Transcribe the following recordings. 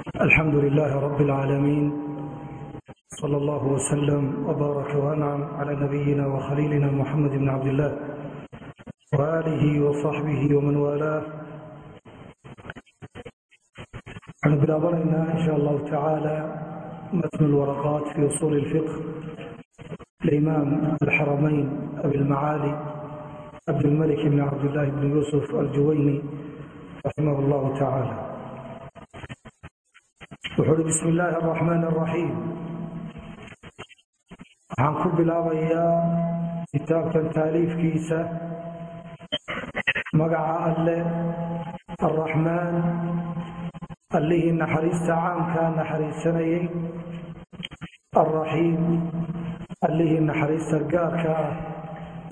الحمد لله رب العالمين صلى الله وسلم وبارك وأنعم على نبينا وخليلنا محمد بن عبد الله وآله وصحبه ومن والاه عن بلابرنا إن شاء الله تعالى متن الورقات في أصول الفقه الإمام الحرمين أبي المعالي عبد الملك بن عبد الله بن يوسف الجويني رحمه الله تعالى wuxuu uhi bismi illaahi araxmaan araxiim waxaan ku bilaabayaa kitaabkan taaliifkiisa magaca alle arraxmaan allihii naxariista caamkaa naxariisanayay alraxiim allihii naxariista gaarka ah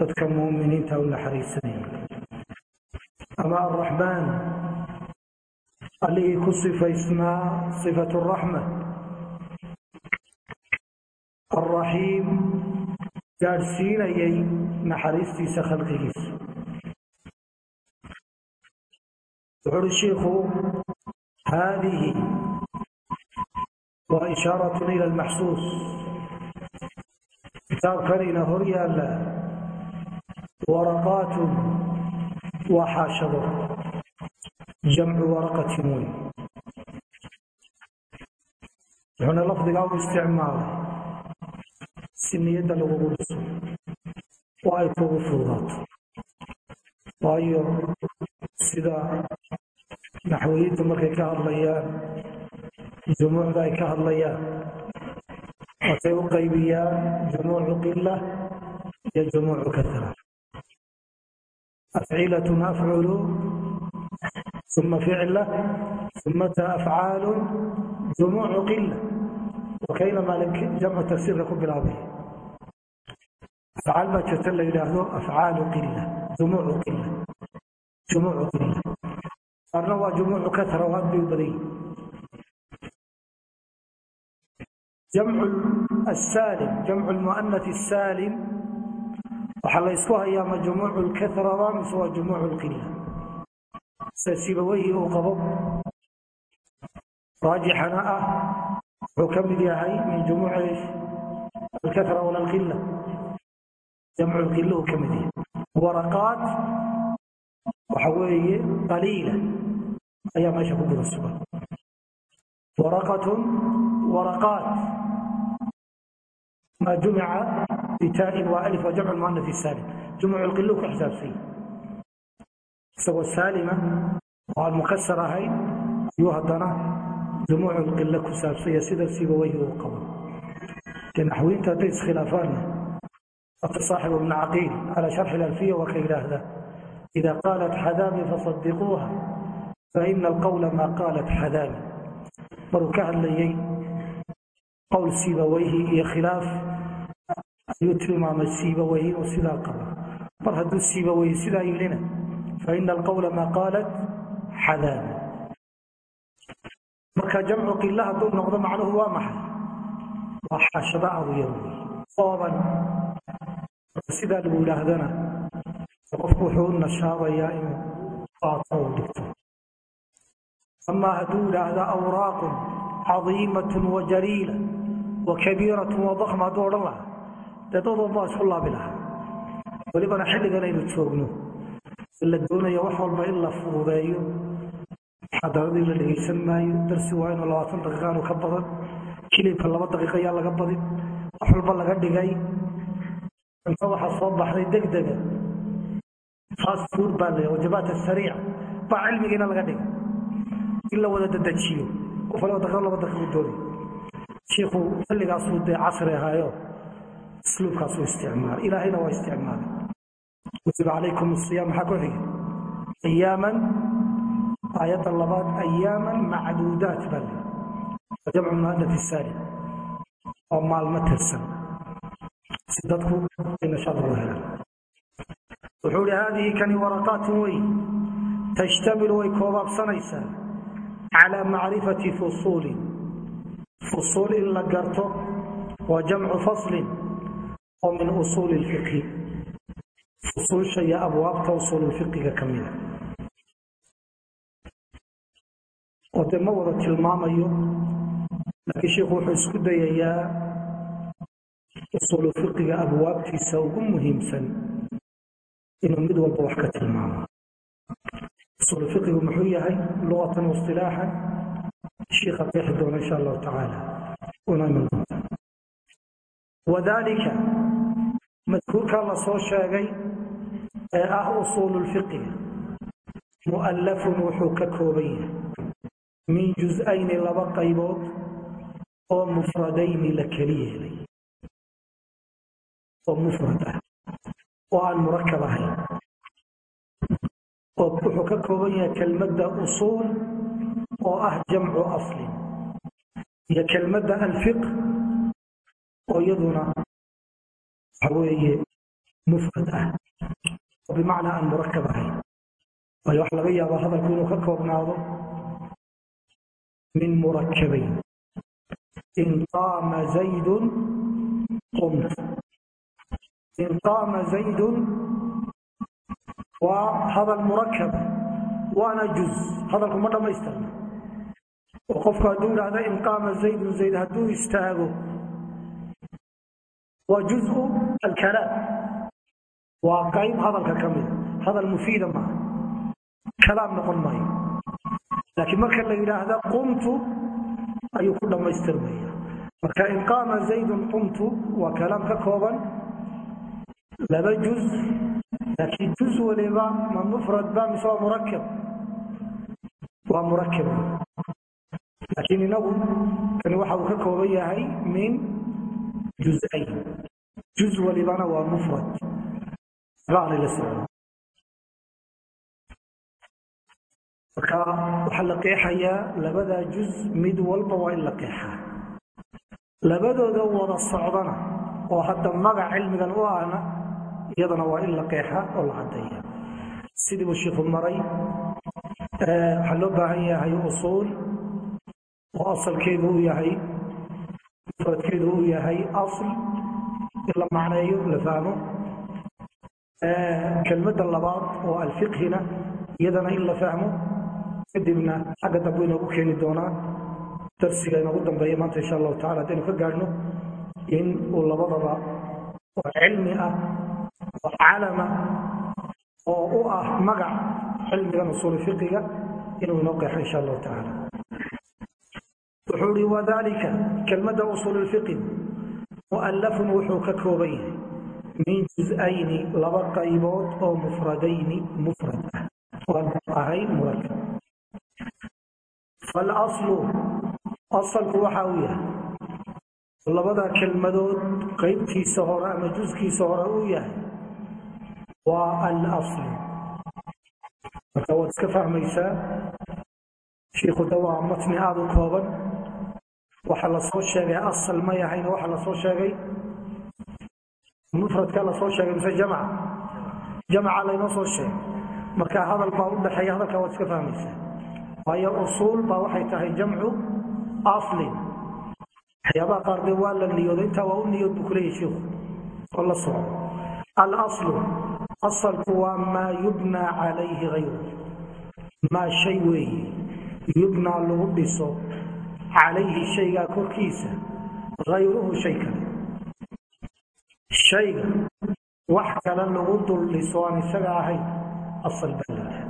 dadka muuminiinta u naxariisanayay. Ama alraxmaan allihii ku sifaysnaa sifat raxma alraxiim gaadhsiinayay naxariistiisa khalqigiisa. Wuxu uhi shiikhu haadihi waa ishaaratun ila almaxsuus. Kitaabkanina hor yaalla waraqaatun waa xaashado jamcu waraqatin wey wuxuuna lafdigaa u isticmaalay si niyadda lagugu dhiso oo ay kugu fududaato waayo sida naxwiyintu markay ka hadlayaan jumuucda ay ka hadlayaan waxay u qaybiyaan jumuucu qila iyo jumuucu uma ficla umata afcaalu jumuucu qila wakayna maalin jamcu tafsiirka ku bilaabay afcaal baa jirta la yidhaahdo afcaalu qila jumuucu qila jumuucu qila qaarna waa jumuucu kahra oo aad bay u badan yihiin jamcu asaalim jamcu lmu'anati asaalim waxaa la sibaweyhi uu qabo. Raajixana ah wuxuu ka mid yahay min jumuuci alkahra wala alqila jamcu lqila uu ka mid yahay. Waraqaat waxa weeye qaliila ayaa meesha ku guda sugan. Waraqatun waraqaat maa jumica bitaain waa alif waa jamcu lmuanaf saalim. Jumucu lqila ku xisaabsanya isagoo saalima oo aan mukasar ahayn ayuu haddana jumuucu lqila ku saabsanya sida sibaweyhi uu qabo naxwiinta hadday iskhilaafaanna wata saaxibu ibna caqiil calaa sharxi lalfiya waa ka ida qaalat xadaami fasadiquuha faina alqawla maa qaalat xadaami. Maruu ka hadlayey qowl siibaweyhi iyo khilaaf ayuu tilmaamay siibaweyhi oo sidaa qaba. Mar hadduu siibaweyhi sidaa yidhina faina alqawla maa qaalat xadaami marka jamcu qila hadduu noqdo macnuhu waa maxay waa xaashada adu yar ooban sidaa lagu yidhaahdana qofku wuxuu u nashaabayaa inuu qaato u dhigto amaa hadduu yidhaahda awraaqun cadiimatun wa jaliila wa kabiiratun wa dakma hadduu odhan lahaa dee dad walbaa isku laabi lahaa welibana xilligan aynu joogno la doonayo wax walba in la fududeeyo. Muxaadaradii la dhegaysan maayo darsi waa inuu labaatan daqiiqaanu ka badan kilibka laba daqiiqa ayaa laga badin wax walba laga dhigay. Cunto waxaa soo baxday degdega fast food baa la wajabaat asariica baa cilmigiina laga dhigay. In la wada dadajiyo qof laba daqiiqo laba daqiiqo doonay shiikhu xilligaasuu dee casri ahaayo isluubkaasuu isticmaalay ilaahayna waa isticmaalay kutiba calaykum asiyaam maxaa ku xigay ayaaman aayadda labaad ayaaman macduudaat baa waa jamcu muanaf saalim oo maalmo tirsan si dadku ay nashaad ugu helaan wuxuu ihi haadihi kani waraqaatun wey tashtamilu way koobaabsanaysaa calaa macrifati fusuulin fusuul in la garto waa jamcu faslin oo min usuuli lfiqhi fusuusha iyo abwaabta usuululfiqiga ka mida oo dee ma wada tilmaamayo laakiin sheikhu wuxuu isku dayayaa usuulu fiqiga abwaabtiisa ugu muhiimsan inuu mid walba wax ka tilmaamo. Usuulu fiqigu muxuu yahay? Luqatan waistilaaxan shiikha qeexi doona insha allahu tacaala. Una doonta wadalika madkuurkaa la soo sheegay ee ah usuulu lfiqiga mu'allafun wuxuu ka kooban yahay. Min juz-ayni laba qaybood oo mufradayni la keli yeelay. Oo mufrad ah. Oo aan murakab ahayn oo wuxuu ka kooban yahay kelmadda usuul oo ah jamcu aslin iyo kelmadda alfiq oo iyaduna waxa weeye mufrad ah. Bimacnaa aan murakab ahayn. Waayo waxa laga yaabaa hadalku inuu ka koobnaado min murakabayn in qaama zaydun qumt. In qaama zaydun waa hadal murakaba waana juz. Hadalku ma dhammaystirna oo qofku hadduu idhaahda in qaama zaydun zayd hadduu istaago waa juzu alkalaam. Waa qayb hadalka ka mida hadal mufiida maaha kalaam noqon maayo. Laakiin marka la yidhaahda qumtu ayuu ku dhammaystirmaya marka in qaama zaydun qumtu waa kalaam ka kooban. Laba juz laakiin juz waliba ma mufrad ba mise waa murakab waa murakab laakiin inagu kani waxa uu ka kooban yahay min juzayn juz walibana waa mufrad baanay la socon marka waxaa la qeexayaa labadaa juz mid walba waa in la qeexaa labadooda wada socdana oo hadda magac cilmigan u ahna iyadana waa in la qeexaa oo la caddeeya sidii buu shiiku maray waxaa loo baahan yahay usuul oo asalkeedu uu yahay mufradkeedu uu yahay asl in la macneeyo la fahmo. Kelmadda labaad oo alfiqhina iyadana in la fahmo kadibna xagga dambe inoogu keeni doonaa darsiga inoogu dambeeya maanta insha allahu tacala haddaynu ka gaadhno in uu labadaba oo cilmi ah oo calama oo u ah magac cilmigan usuuli fiqiga inuu inoo qeexo insha allahu tacaala wuxuu ihi wadalika kelmadda usuul fiqi mu'allafun wuxuu ka kooban yahay min juz-ayni laba qaybood oo mufradayni mufrad ah. Ahayn murakab falaslu asalku waxa uu yahay labada kelmadood qaybtiisa hore ama juskiisa hore uu yahay waa alaslu marka waad iska fahmaysaa shiikhu da waa matni aada u kooban waxa la soo sheegay asal ma yahayna waxa la soo sheegay mufradka la soo sheegay mise jamca jamca laynoo soo sheegay. Marka hadal baa u dhexeeya hadalka waad iska fahmaysaa waayo usuul baa waxay tahay jamcu aslin waxyaabaha qaar dee waa la niyooday intaa waa u niyood buu kuleeyahy shiikhu oo la soco alaslu asalku waa maa yubnaa calayhi hayru maa shay weeye yubnaa lagu dhiso calayhi shaygaa korkiisa hayruhu shay kale. Shayga wax kale lagu dul dhiso aan isaga ahayn asal baa layaha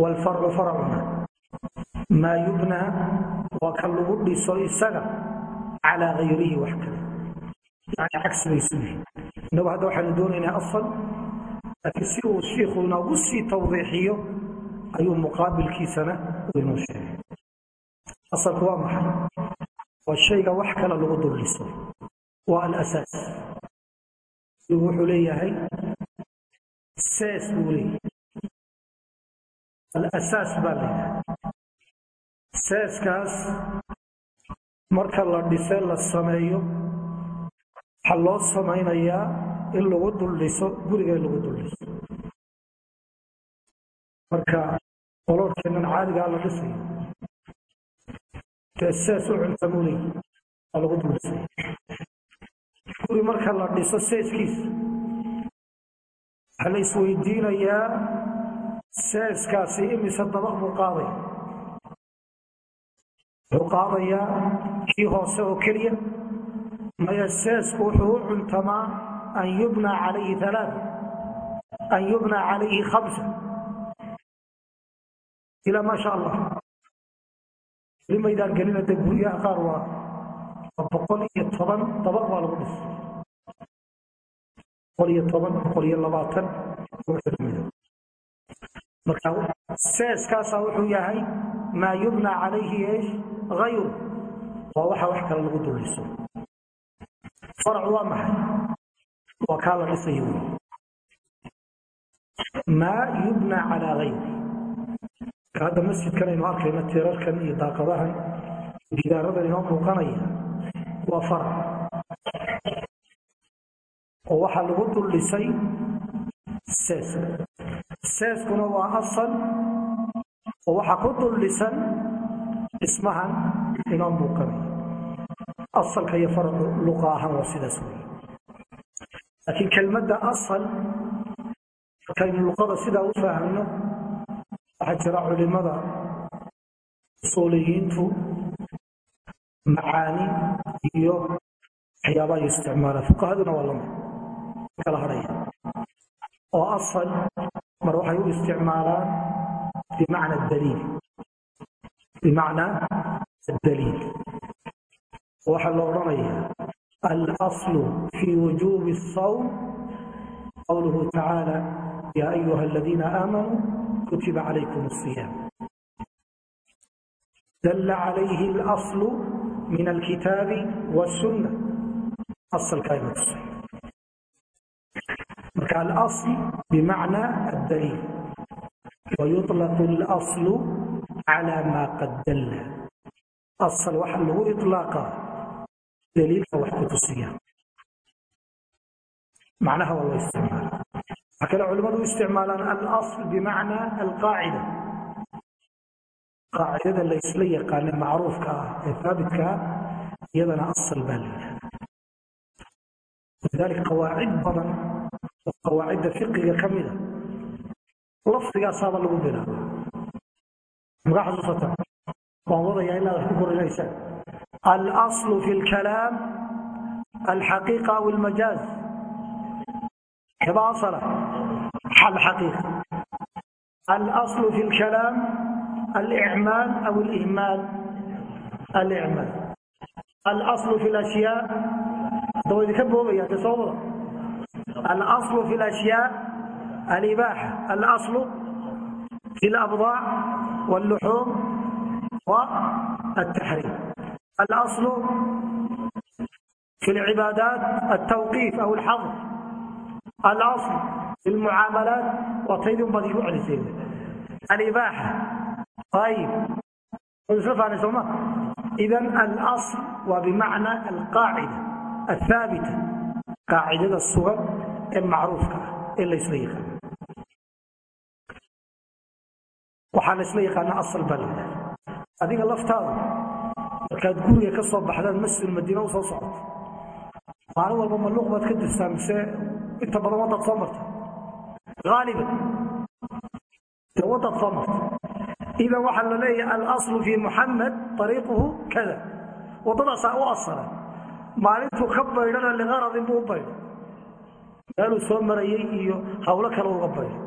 waalfarcu farcuna maa yubnaa waa ka lagu dhiso isaga calaa hayrihi wax kale. Yani cagsi bay suyihin innagu hadda waxaanu doonaynaa asal laakiin si uu shiikhu inoogu sii tawdiixiyo ayuu muqaabilkiisana uu inoo sheegay asalku waa maxay? Waa shayga wax kale lagu dul dhiso waa alasaas sigu wuxuu leeyahay sees buu leeyahay. Alasaas baa leeyahay. Seeskaas marka la dhise la sameeyo waxaa loo samaynayaa in lagu dul dhiso in lagu dul dhiso marka qoloorkeennan caadigaa la dhisayo sees u waa lagu dhisaya guri marka la dhiso seeskiisa waxaa la isweydiinayaa seeskaasi imise dabaq buu qaadaya wuxuu qaadayaa kii hoose oo keliya. Maya seesku wuxuu u cuntamaa an yubna calayhi alaa an yubna calayhi khamsa. Ilaa maa sha allah weli maydaan gelina de guryaha qaar waa boqol iyo toban dabaq baa lagu dhisa boqol iyo toban boqol iyo labaatan. Marka seeskaasaa wuxuu yahay maa yubna calayhi eesh? Hayru waa waxa wax kale lagu duliso faracu waa maxay? Waa kaa la dhisayo maa yubna calaa hayri hadda masjidkan aynu arkayno tirarkan iyo daaqadahan. Gidaaradan inoo muuqanaya waa farac oo waxaa lagu dul dhisay seeskuna waa asal. Oo waxaa ku dul dhisan dhismahan inoo muuqanaya asalka iyo faracu luqa ahaan waa sidaas wey laakiin kelmadda asal markaynu luqada sidaa u fahmno waxaa jira culimada usuuliyiintu macaani iyo waxyaaba ay isticmaalaan fuqahaduna waa la mid kala hadhaya. Oo asal mar waxay u isticmaalaan bimacna daliil. Bimacnaa adaliil waxaa la odhanaya alaslu fi wujubi الsawm qawluhu tacaala ya ayuha aladiina aamanuu kutiba calaykum الصiyaam dل عليه الأصل من الكتاب والسنة أصل كلمة الصحيح مركا الأصل بمعنى الدليل ويطلق الأصل على ما قد دل أصل وحله إطلاقا دليل وحدة الصيام macnaha waa loo isticmaala waxaa kale culimmadu u isticmaalaan alasl bimacnaa alqaacida. Qaacidada la yaqaane macruufka ah ee haabitka iyadana asal baa la yidhahda walidaalika qawaacid badan oo qawaacidda fiqiga ka mida lafdigaasaaba lagu bilaaba maga xasuusata waan wadayaa ilaa wax ku korinaysaan. Alaslu fi lkalaam alxaqiiqa aw almajaaz 11 حل حقيقة الأصل في الكلام الإعمال أو الإهمال الإعمال الأصل في الأشياء دويد كبوبة يا تصور الأصل في الأشياء الإباحة الأصل في الأبضاع واللحوم والتحريم الأصل في العبادات التوقيف أو الحظر الأصل في المعاملات وطيب بديع على الإباحة طيب فهمنا سوما إذا الأصل وبمعنى القاعدة الثابتة قاعدة الصور المعروفة إلا يسليقا وحال يسليقا أصل بلد هذه اللفتاظ markaad guriga ka soo baxdaan masjid madiina u soo socoto maalin walba maluuq baad ka dirsaa mise inta badan wadaad soo marta haaliban dee wadaad soo marta idan waxaa la leeyahay alaslu fi muxamed ariiquhu kada waddadaasaa u asala. Maalintuu ka baydhana liqaradin buu u baydho meeluu soo marayay iyo hawlo kale uga baydho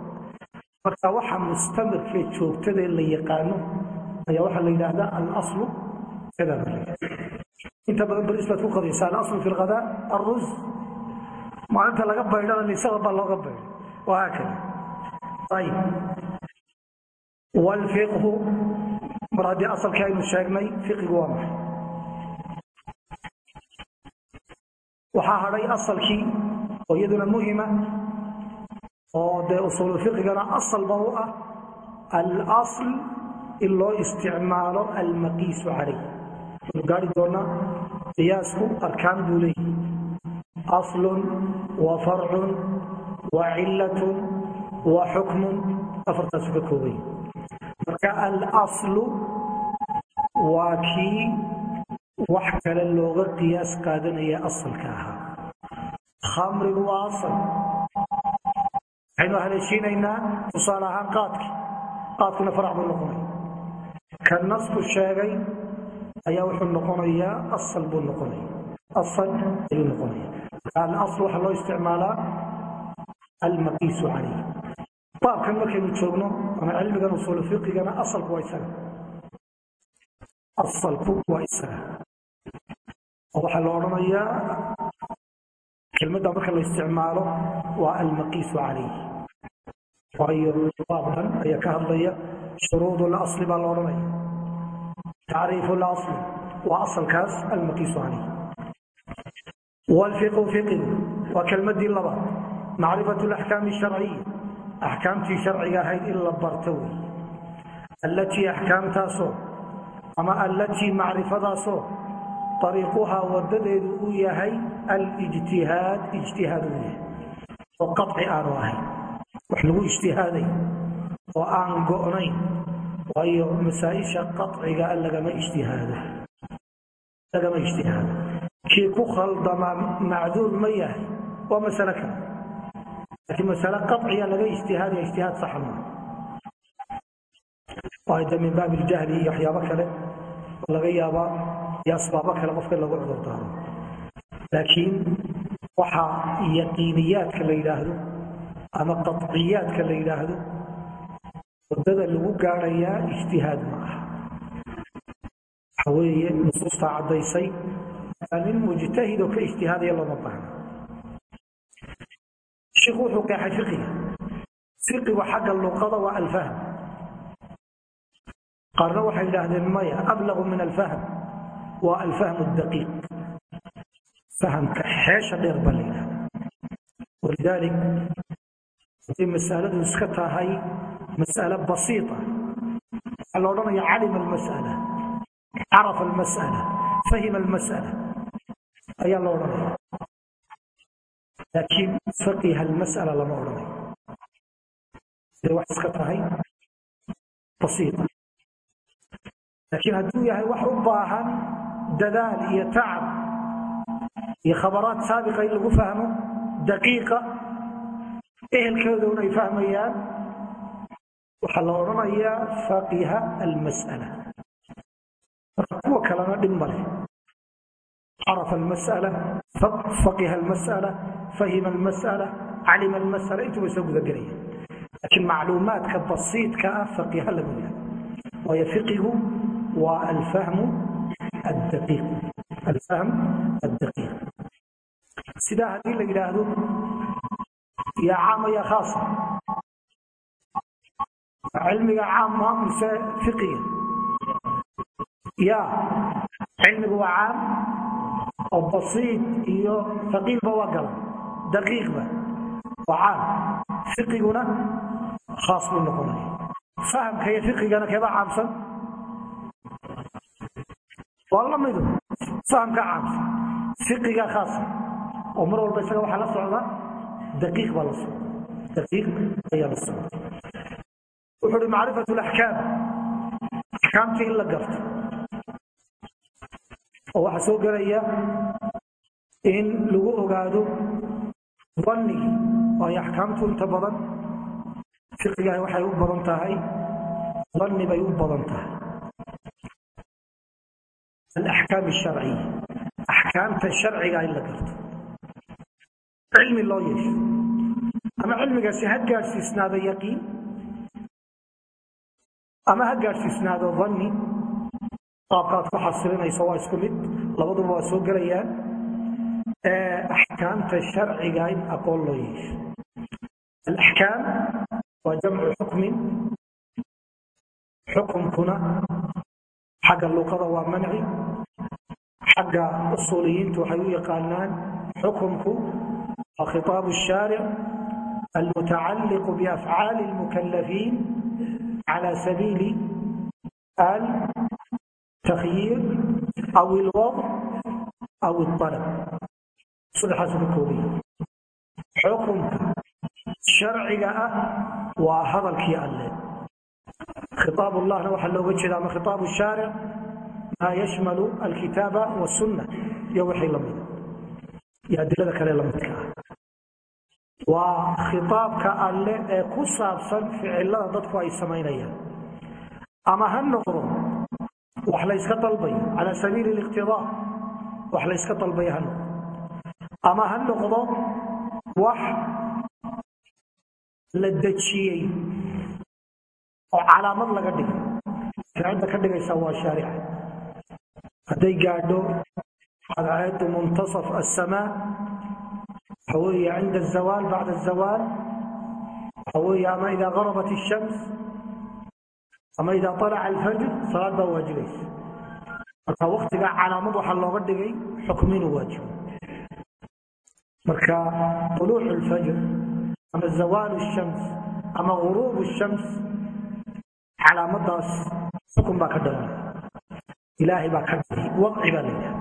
marka waxa mustamirkee joogtada la yaqaano ayaa waxaa la yidhaahdaa alaslu maalinta laga baydhana nisada baa looga baydho. Wahaakada ayib. Wlfiqhu mar haddii asalkii aynu sheegnay fiqigu waa maxay? Waxaa hadhay asalkii oo iyaduna muhima oo dee usuulu fiqigana asalba u ah alasl in loo isticmaalo almaqiisu calayh waynu gaari doonaa qiyaasku arkaan buu leeyahy aslun wa farcun wa cilatun wa xukmun afartaasu ka koobay marka alaslu waa kii wax kale looga qiyaas qaadanaya asalka ahaa khamrigu waa asal waxaynu haleeshiinaynaa tusaale ahaan qaadki qaadkuna farac buu nasku sheegay ayaa wuxuu noqonayaa asal buu noqonaya alasl waxaa loo isticmaalaa almaqiisu calayh baabkan markaynu joogno ama cilmigan usuulu fiqigana asalku waa isaga asalku waa isaga oo waxaa la odhanayaa kelmadda marka la isticmaalo waa almaqiisu calayh waayo baabkan ayaa ka hadlaya shuruud lasli baa la odhanaya tacriifu lasli waa asalkaas almaqiisu calayh wlfiqu fiqigu waa kelmadii labaad macrifatu laxkaami sharciya axkaamtii sharciga ahayd in la barto wey allatii axkaamtaasoo ama allatii macrifadaasoo ariiquhaa wadadeedu uu yahay alijtihaad ijtihaad uu yahay oo qaci aanu ahayn wax lagu ijtihaaday oo aan go'nayn waayo masaa-isha qaciga kii ku khaldamaa macduur ma yahay. Waa masale kale laakiin masale qaciya laga ijtihaadaya ijtihaad saxa maa waayo min baabi iljahli iyo waxyaabo kale oo laga yaabaa iyo asbaabo kale qofka lagu cudurdaaro laakiin waxa yaqiiniyaadka la yidhaahdo ama qaciyaadka la yidhaahdo waddada lagu gaadhayaa ijtihaad ma aha. Waxa weeye nusuustaa caddaysay nin mujtahid oo ka ijtihaadaya looma baahna. Shiku wuxuu qeexay fiqiga fiqigu xagga luqada waa alfahm. Qaarna waxay yidhaahdeen maya ablagu min alfahm. Waa alfahm daqiiq fahamka xeesha dheer baa la yidhahda walidalik haday masaladu iska tahay mas'ale basiita waxaa la odhanaya calima almas'ala. Carafa almas'ala. Fahima almas'ala ayaa la odhanaya laakiin faqiha almas'ala lama odhanayo siday wax iska tahay? Basiita laakiin hadduu yahay wax u baahan dadaal iyo tacab iyo khabaraad saabiqa in lagu fahmo daqiiqa ehelkooduna ay fahmayaan waxaa la odhanayaa faqiha almas'ala. Marka kuwa kalena dhib ma carafa almas'ala faqiha almas'ala fahima almas'ala calima almas'ala intuba soo gudagelaya laakiin macluumaadka basiidka ah faqiha lagu yahay waayo fiqigu waa alfahmu addaqiiq alfahm addaqiiq sidaa haddii la yidhaahdo yaa caama yaa khaasa cilmiga caamma mise fiqiga ya cilmigu waa caam oo basiid iyo faqiilba waa galan daqiiqba waa caam. Fiqiguna khaas buu noqonaya. Fahamka iyo fiqigana keebaa caamsan? Waa la midu. Fahamka caamsan. Fiqiga khaasa oo mar walba isaga waxaa la socda daqiiq baa la socda. Daqiiq ayaa la socda. Wuxuu uhi macrifatu laxkaam axkaamtii in la garto oo waxaa soo gelaya in lagu ogaado dannigii waayo axkaamtu inta badan fiqigahi waxay u badan tahay. Danni bay u badan tahay. Alaxkaam asharciya axkaamta sharciga in la garto. Cilmi loo yeesho. Ama cilmigaasi ha gaadhsiisnaado yaqiin. Ama ha gaadhsiisnaado qaabkaad ku xasilinayso waa isku mid. Labaduba waa soo gelayaan. Axkaamta sharciga in aqoon loo yeesho. Alaxkaam waa jamcu xukmin xukumkuna xagga luqada waa manci. Xagga usuuliyiintu waxay u yaqaanaan xukumku waa khitaabu shaaric almutacalliqu biafcaali lmukalafiin cala sabiili altakhyiir aw ilwad aw ialab saddexaasu ka koobaya xukumka sharciga ah waa hadalkii alle khitaab llahna waxaa looga jeeda ama khitaabu shaaric maa yashmalu alkitaaba wasunna iyo wixii lamida iyo adilada kale lamidka ah waa khitaabka alle ee ku saabsan ficilada dadku ay samaynayaan ama wax la yska dalbayo cala sabiili liqtidaa wax la yska dalbayo ha ama ha noqdo wax la dejiyey oo calaamad laga dhigay. Ficilda ka dhigaysa waa shaarica hadday gaadho cadceedu muntasaf asamaa waxa weeye cinda azawaal bacda azawaal waxa weeye ama idaa garabat ishams ama idaa alaca alfajr salaad baa waajibaysa marka waktigaa calaamad waxaa looga dhigay xukm inuu marka uluuc lfajr ama zawaal shams ama guruub shams calaamadaas xukun baa ka dhalan ilaahay baa ka dhigay wadci baa la yidhaha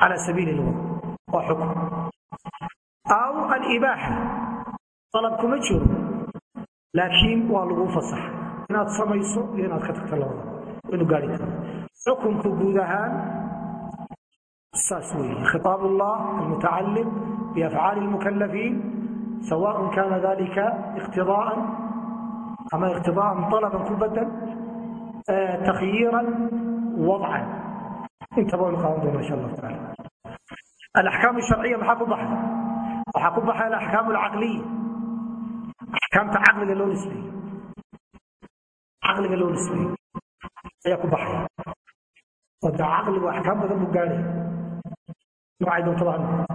cala sabiili lwadc waa xukun aw alibaaxa dalab kuma jiro laakiin waa lagu fasaxa inaad samayso iyo inaad ka tagto labadaba inuu gaari karo xukunku guud ahaan saas weeye. Khitaab ullah almutacalim biafcaali lmukalafiin sawaan kaana dalika iqtidaaan ama iqtidaaan alaban ku badan takhyiiran wadcan. Intaba waynu qaadan doona insha allahu taala alaxkaam sharciya maxaa ku baxay waxaa ku baxay alaxkaam alcaqliya axkaamta caqliga loo nisbeeyo caqliga loo nisbeeyey ayaa ku baxaya oo de caqligu axkaam badan buu gaadhay. Noocay doontada ha noqoto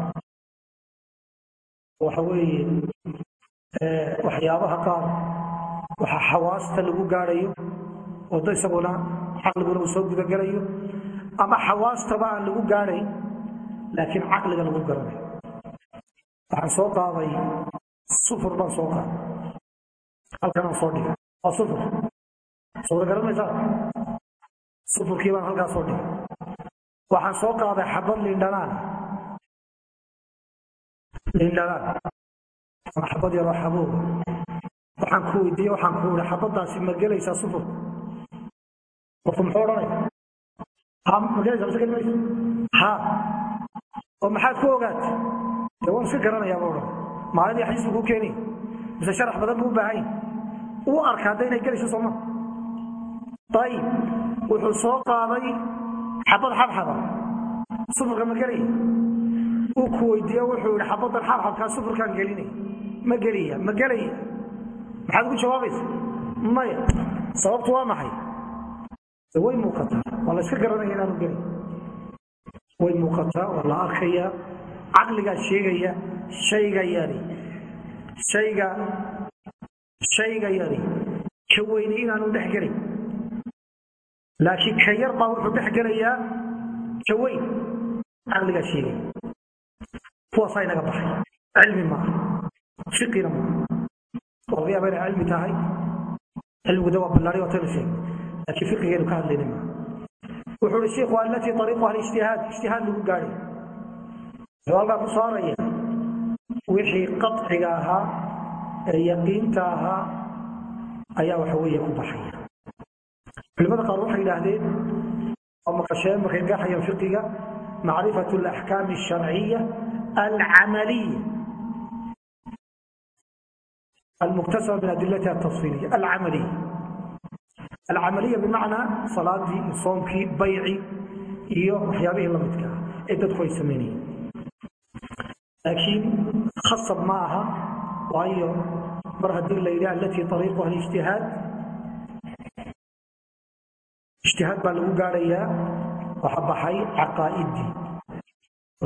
waxa weeye waxyaabaha qaar waxaa xawaasta lagu gaadhayo oo da isaguna caqliguna uu soo gudagelayo ama xawaastaba aan lagu gaadhayn laakiin caqliga lagu garanayo waxaan soo qaaday sufur baan soo qaaday. Halkan aan soo dhigay. Waa sufur sooda garanaysaa sufurkii baan halkaa soo dhigay waxaan soo qaaday xabad liindhanaan liindhanaan ama xabad yaroo xabuuba waxaan ku weydiiye waxaan ku ihi xabadaasi ma gelaysaa sufurka qofku muxuu odhanaya ha ma gelaysaa mise geli maysa ha. Oo maxaad ku ogaatay? Dee waan iska garanayaaba odhan. Maaladii xadiis buu ku keenaya mise sharax badan buu u baahan yahy uu arka hadda inay gelayso sooma ayib wuxuu soo qaaday xabad xabxaba sufurka ma gelaya uu ku weydiiye wuxuu yihi xabadan xabxabkaa sufurkaan gelinaya ma gelaya ma gelaya maxaad ugu jawaabaysa maya. Sababtu waa maxay? Way muuqataa. Waa la iska garanaya inaanu gelin. Way muuqataa waa la arkaya caqligaa sheegaya shayga yari shayga shayga yari ka weyni inaanu dhex gelin laakiin ka yar baa wuxuu dhex gelayaa ka weyn caqligaa sheegaya kuwaasaa inaga baxay. Cilmi maaha fiqina maaha waa laga yaaba inay cilmi tahay. Cilmigu waa ballaari waataynu sheegay laakiin fiqigeenu ka hadlayna maaha wuxuu ihi shiikhu allatii ariiquha alijtihaad ijtihaad. Lagu gaadhay. Wuxuu halkaa ku saaraya wixii qaciga ahaa ee yaqiinta ahaa ayaa waxa weeye ku baxaya culimada qaar waxay yidhaahdeen oo maqasheen fiqiga macrifatu alaxkaami alsharciya alcamaliya. Almuktasaba min adilatiha atafsiliya alcamaliya. Alcamaliya bimacnaa salaadii soomkii bayci iyo waxyaabihii lamidka ah ee dadku ay samaynayeen laakiin khasab ma aha waayo mar haddii la yidhi alatii ariiquha alijtihaad ijtihaad baa lagu gaarayaa waxa baxay caqaa'idii.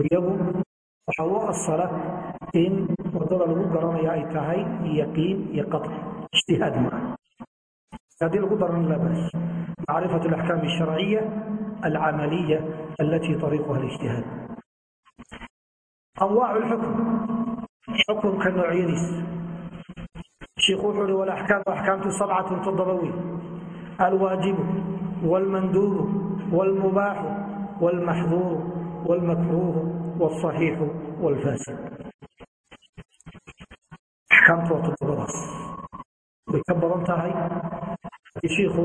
Iyagu waxa u asala in waddada lagu garanaya ay tahay yaqiin iyo qaci ijtihaad maaha haddii lagu daran laa macrifat alaxkaam alsharciya alcamaliya alatii طariiquha alijtihaad. Anwaacu lxukm xukunka noocyadiisa shiikhu wuxuu uhi walaxkaamu axkaamtu sabcatun toddoba weyn. Alwaajibu والمندوب والمباح والمحظور والمكروه والصحيح والفاسد أحكام تضبوي way ka badan tahay shiikhu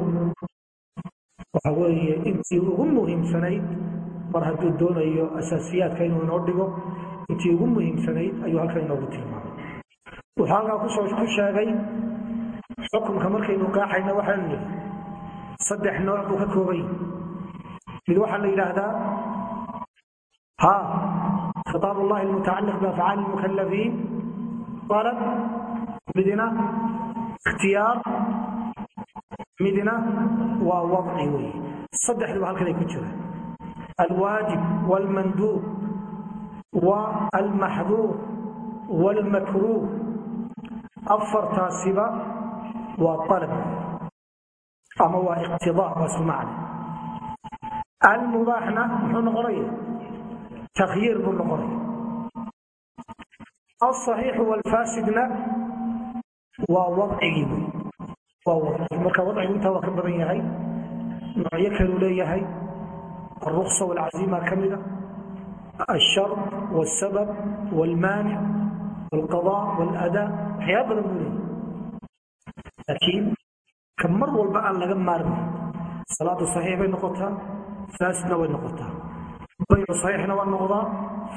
waxa weeye intii ugu muhiimsanayd mar hadduu doonayo asaasiyaadka inuu inoo dhigo intii ugu muhiimsanayd ayuu halkan inoogu tilmaamay wuxuu halkaa kusoo ku sheegay xukunka markaynu qaaxayna waxaanu nidhi saddex nooc buu ka koobay. Mid waxaa la yidhaahdaa ha khitaab ullahi almutacaliq biafcaali lmukalafiin alab midna ikhtiyaar midna waa wadci wey saddexduba halkaday ku jira alwaajib walmanduub wa almaxduur walmakruuh. Afartaasiba waa alab ama waa iqtida waa isku macne almubaaxna muxuu noqonaya takhyiir buu noqonaya alsaxiixu waalfaasidna waa wadcigii wy waa wadcigii marka wadcigu intaa waa ka badan yahay noocyo kaluu leeyahay alruksa waalcasiima ka mida alshar waalsabab waalmaanic waalqada waaladaa waxyaaba badan buu leeyahay laakiin ka mar walba aan laga maarmay salaadu saxiix bay noqotaa faasidna way noqotaa. Baycu saxiixna waa noqdaa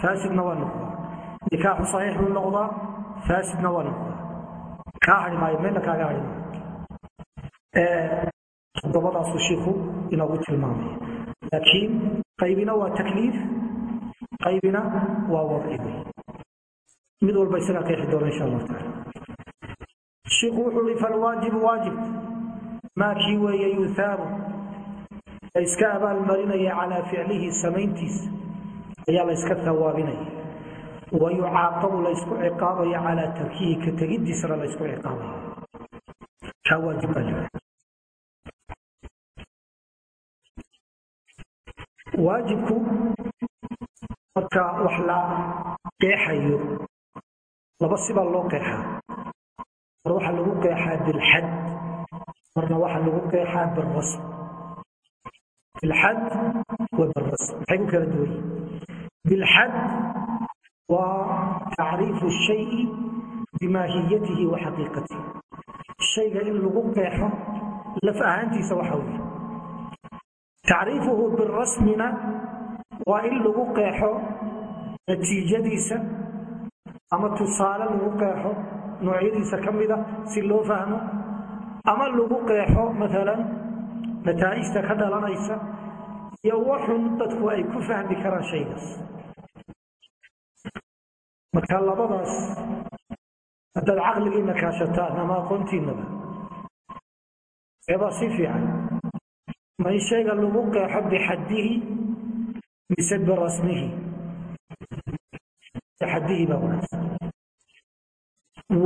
faasidna waa noqdaa. Nikaaxu saxiix buu noqdaa faasidna waa noqdaa. Kaa maayo meelna kaaga hari maayo. Toddobadaasuu shiiku inoogu tilmaamaya laakiin qaybina waa takliif qaybina waa wadci mid walba isagaa qeexi doona insha allahu taala shiiku wuxuu i falwaajibu waajib maa kii weeye yuhaabu la yska abaalmarinaya calaa ficlihi samayntiisa ayaa la yska hawaabinaya wa yucaaqabu la ysku ciqaabaya calaa tarkihi ka tegiddiisana la ysku ciqaabaya. Kaa waajib baa jira. Waajibku marka wax la qeexayo laba sibaa loo qeexaa. Mar waxaa lagu qeexaa bilxad marna waxaa lagu qeexaa birasm bilxad wa birasm maxay ku kala duwan bilxad waa tacriifu shayi bimaahiyatihi wa xaqiiqatihi. Shayga in lagu qeexo laf ahaantiisa waxa weeye. Tacriifuhu birasmina waa in lagu qeexo natiijadiisa ama tusaale lagu qeexo noocyadiisa ka mida si loo fahmo ama lagu qeexo maalan nataa'ijta ka dhalanaysa iyo waxun dadku ay ku fahmi karaan shaygaas. Marka labadaas haddaad caqligiina kaashataan ama aqoontiinaba eebaa si fiican. Ma in shayga lagu qeexo bixaddihi mise birasmihi bixaddihi baa wanaagsan.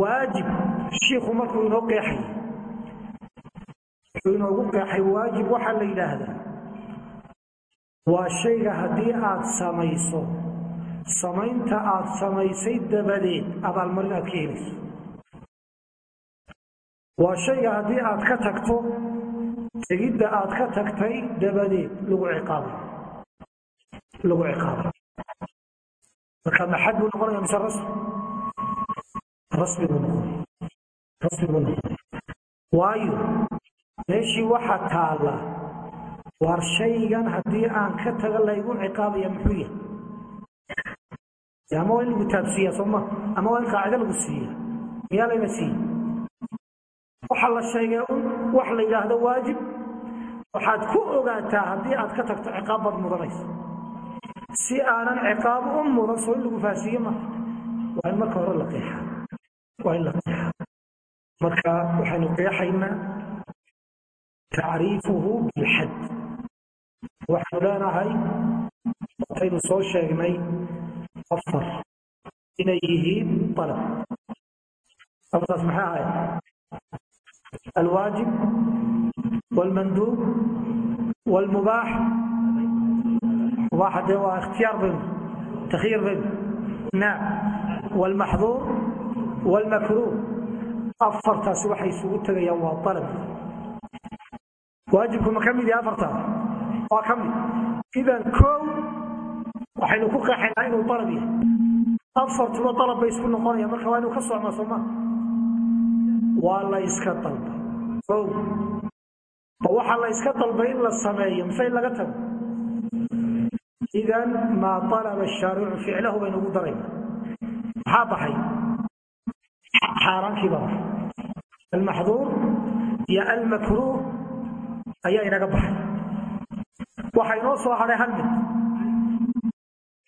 Waajib shiikhu markuu inoo qeexay wuxuu inoogu qeexay waajib waxaa la yidhaahdaa. Waa shayga haddii aad samayso samaynta aad samaysay dabadeed abaalmarin aad ka helayso. Waa shayga haddii aad ka tagto tegidda aad ka tagtay dabadeed lagu ciqaabay. Lagu ciqaabay. Marka maxad buu noqonaya mise rasmi? Rasmi buu noqonaya. Rasmi buu noqonaya. Waayo meeshii waxa taalla waar shaygan haddii aan ka taga laygu ciqaabaya muxuu yahay? Ama waa in lagu taabsiiya sooma? Ama waa in qaacido lagu siiya? Miyaa layna siiya waxa la sheegay wax la yidhaahdo waajib. Waxaad ku ogaataa haddii aad ka tagto ciqaab baad mudanaysa. Si aanan ciqaab u mudan soo in lagu faasiiye ma. Waa in marka hore la qeexaa. Waa in la qeexaa. Marka waxaynu qeexaynaa tacriifuhu bilxad waxaynu leenahay wataynu soo sheegnay afar. Inay yihiin alab afartaas maxay ahay? Alwaajib wlmanduub wlmubaax mubaaxa dee waa ikhtiyaar baynu takyiir baynu naam wlmaxduur wlmakruuh afartaasi waxay isugu tegayaan waa alab waajibku ma ka mid yahay afartaa waa ka mid. Idan kow waxaynu ku qeexaynaa inuu alab yahay. Afartuba alab bay isku noqonaya marka waa inuu ka socmaa sooma waa la yska dalbay o ma waxaa la yska dalbay in la sameeyo mise in laga tago? Idan maa alaba shaaricu ficlahu baynu ugu darayna maxaa baxay? Xaaraankiiba. Almaxduur iyo almakruuh ayaa inaga baxay. Waxa inoo soo hadhay hal mid.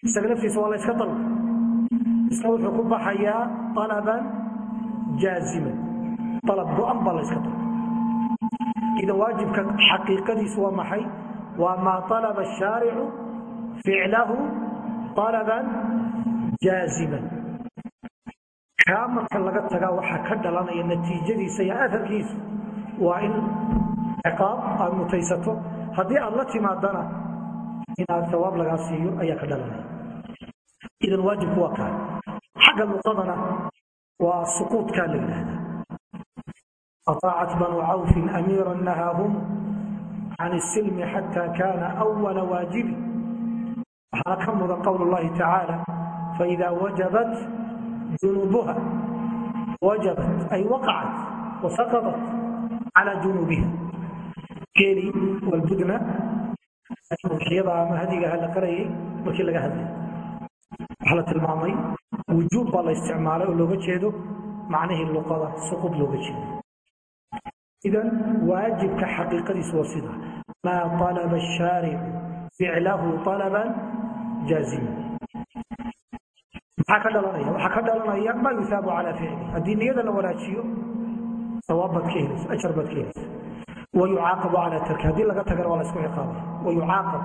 Isaga laftiisa waa la yska dalba isna wuxuu ku baxayaa alaban jaaziman alab go-an baa la dalba idan waajibka xaqiiqadiisu waa maxay? Waa maa alaba shaaricu ficlahu alaban jaaziman kaa marka laga tagaa waxaa ka dhalanaya natiijadiisa iyo aharkiisu waa in ciqaab aad mutaysato haddii aad la timaadana inaad sawaab lagaa siiyo ayaa ka dhalanaya idan waajibku waa kaa. Xagga luqadana waa suquudkaa la yidhaahdaa. Aطaacat banu cawfin amiira nahaahum can isilmi xata kana awala waajibi. Waxaana ka mudan qowl اllahi tacaala faida wajabat junuubuha wajabat ay waqacat wasaqadat cala junuubiha geeli walbudna udxiyada ama hadigaha la qarayay markii laga hadlay. Waxaa la tilmaamay wujuub baa la isticmaalay oo looga jeedo macnihii luqada suqud looga jeedo. Idan waajibka xaqiiqadiisu waa sida maa alaba shaaricu ficlahu alaban jaazima maxaa ka dhalanaya waxaa ka dhalanaya maa yusaabu calaa ficli haddii niyada la wanaajiyo sawaab baad ka helaysa ajar baad ka helaysa wayucaaqabu calaa tarki haddii laga tagana waa la isku ciqaabaya wayucaaqab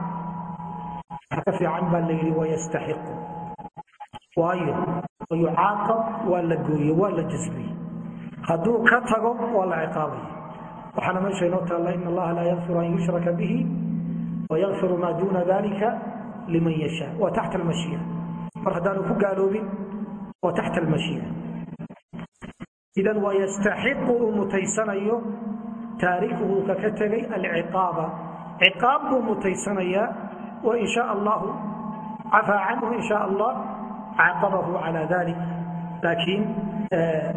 ka fiican baa la yidhi wayastaxiqu waayo wayucaaqab waa la gooye waa la jasbiye hadduu ka tago waa la ciqaabaya waxaana meesha inoo taalla in allaha laa yakfiru an yushraka bihi wayakfiru maa duuna dalika liman yashaa waa taxta almashiica mar haddaanu ku gaaloobin waa taxta almashiica idan waa uu mutaysanayo taarikuhu ka ka tegay alciqaaba. ciqaab buu mutaysanayaa wa in shaa allahu cafaa canhu in shaa allah caaqabahu cala dalik laakiin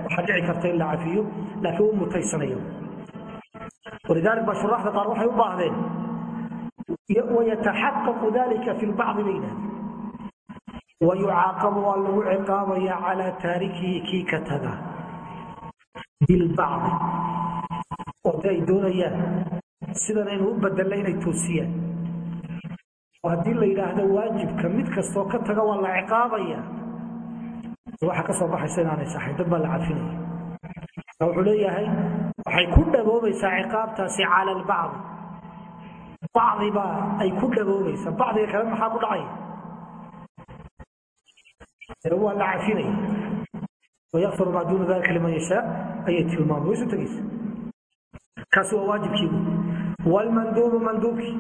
waxaa dhici karta in la cafiyo laakiin uu mutaysanaya walidalik baa shuraxda qaar waxay u baahdeen wayataxaqaqu dalika fi lbacdi bay yidhahdeen wayucaaqabu waa lagu ciqaabaya calaa taarikihi kii ka taga bilbacdi oo de ay doonayaan. Sidan aynu u bedelna inay toosiyaan. Oo haddii la yidhaahdo waajibka mid kastoo ka taga waa la ciqaabaya. Waxaa ka soo baxaysa inaanay saxayn dad baa la cafinaya. Wuxuu leeyahay waxay ku dhaboobaysaa ciqaabtaasi cala albacdi bacdi baa ay ku dhaboobaysaa bacdiga kale maxaa ku dhacaya? Waa la cafinaya. Wayakfiru maa duuna dalika liman yashaa ayay tilmaamay way tegaysa kaasi waa waajibkii wlmanduubu manduubkii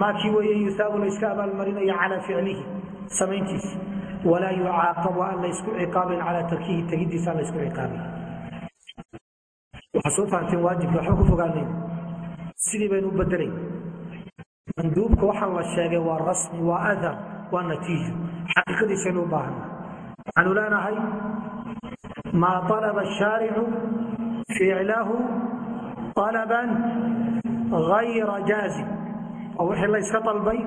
maakii weeye yusaabu la yska abaalmarinaya calaa ficlihi samayntiisa walaa yucaaqabu aan la ysku ciqaabin calaa tarkihi tegidiisa aan la ysku ciqaabin waxaa soo fahamteen waajibka waxba ku fogaanayn sidii baynu u bedelayn manduubka waxaa la sheegay waa rasmi waa adar waa natiijo xaqiiqadiisaynu u baahana waxaanu leenahay maa alaba shaaricu ficlahu alaban gayra jaazim oo wixii la yska dalbay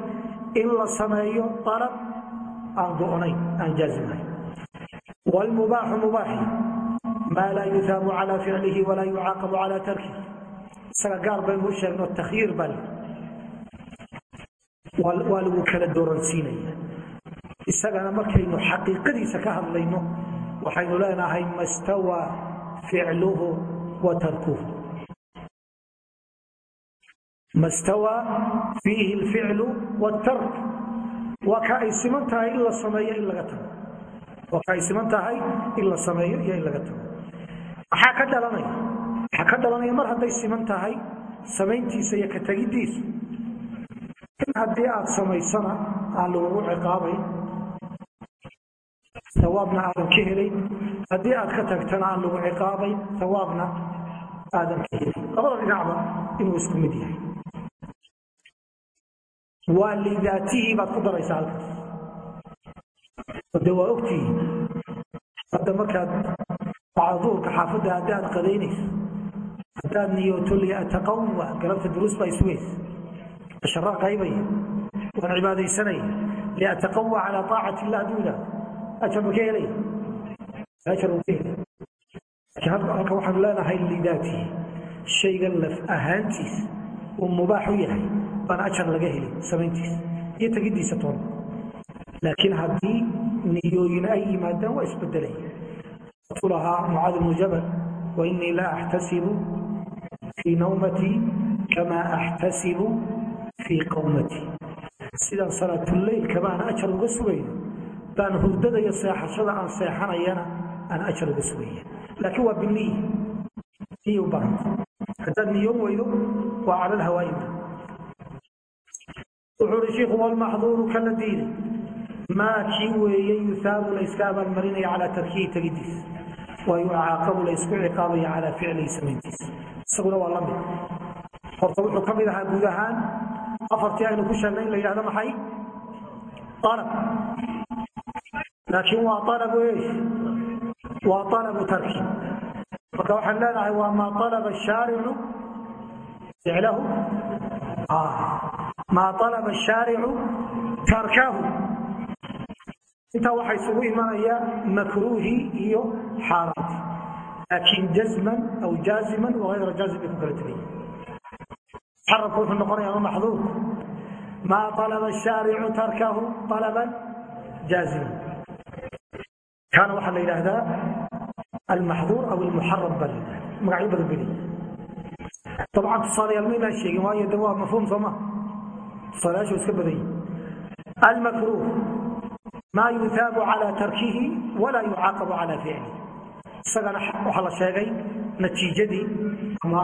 in la sameeyo alab aan go'nayn aan jaazimahay wlmubaaxu mubaaxi maa laa yusaabu calaa ficlihi walaa yucaaqabu calaa tarkihi isaga gaar baynu u sheegno takhyiir baa waa lagu kala dooransiinaya isagana markaynu xaqiiqadiisa ka hadlayno waxaynu leenahay ma stawaa ficluhu wa tarkuhu ma stawaa fiihi alficlu wاtark waa ka ay siman tahay in la sameeyo in laga tago waa ka ay siman tahay in la sameeyo iyo in laga tago maxaa ka dhalanaya waxaa ka dhalanaya mar hadday siman tahay samayntiisa iyo ka tegiddiisu in haddii aad samaysana aan lagugu ciqaabayn sawaabna aadan lagu ciqaabayn sawaabna aadan inuu isku mid waa lidaatihii baad ku daraysaa halkaas. De waa ogtihiin hadda markaad bacduurka xaafadda haddi aad qadaynayso haddaad niyooto liataqawa galabta duruus baa isugaysa basharaa qaybaya waan cibaadaysanaya. Liataqawa calaa aacati illah hadduu yidhahdo ajar ma ka helaya ajar uu ka helay. Laakiin halka waxaanu leenahay lidaatihi shaygan laf ahaantiis uu mubaax u yahay baan ajar laga helin samayntiisa iyo tegidiisa toon. Laakiin haddii niyooyin ay yimaadaan waa isbedelaya tu lahaa mucaad ibnu jabal wainii la axtasibu fii nawmatii kamaa axtasibu fii qawmatii sidaan salaatuleyl baan ajar uga sugayno baan hurdada seexashada aan seexanayana aan ajar uga sugaya laakiin waa biniya niya u haddaad niyoon weydo waa cala lhawaaima wuxuu uhi shiikhu walmaxduuru kala diiday maa kii weeye yusaabu la yska abaalmarinaya calaa tarkihi tegidiisa wa yucaaqabu la ciqaabaya calaa ficlihi samayntiisa isaguna waa la mid. Horta wuxuu ka mid ahaa guud ahaan afartii aynu ku sheegnay in la yidhahdo maxay? Alab laakiin waa eesh waa alabu tarki. Marka waxaan leenahay waa maa alaba shaaricu ficlahu maa alaba shaaricu tarkahu. Intaa waxaa isugu imanaya makruuhii iyo xaaraanti. Laakiin jazman aw jaaziman waayra jaazim bay ku kala tegaya xarabku wuxuu noqonaya ma maxduur maa alaba shaaricu tarkahu alaban jaaziman kaana waxaa la yidhaahdaa almaxduur aw almuxaram baa la magacyo badan beli dabcan tusaalayaal maynaan sheegin waayo de waa mafhuum soo ma tusaalayaashu iska badan yihiin almakruuh maa yutaabu calaa tarkihi walaa yucaaqabu calaa ficlihi isagana waxaa la sheegay natiijadii ama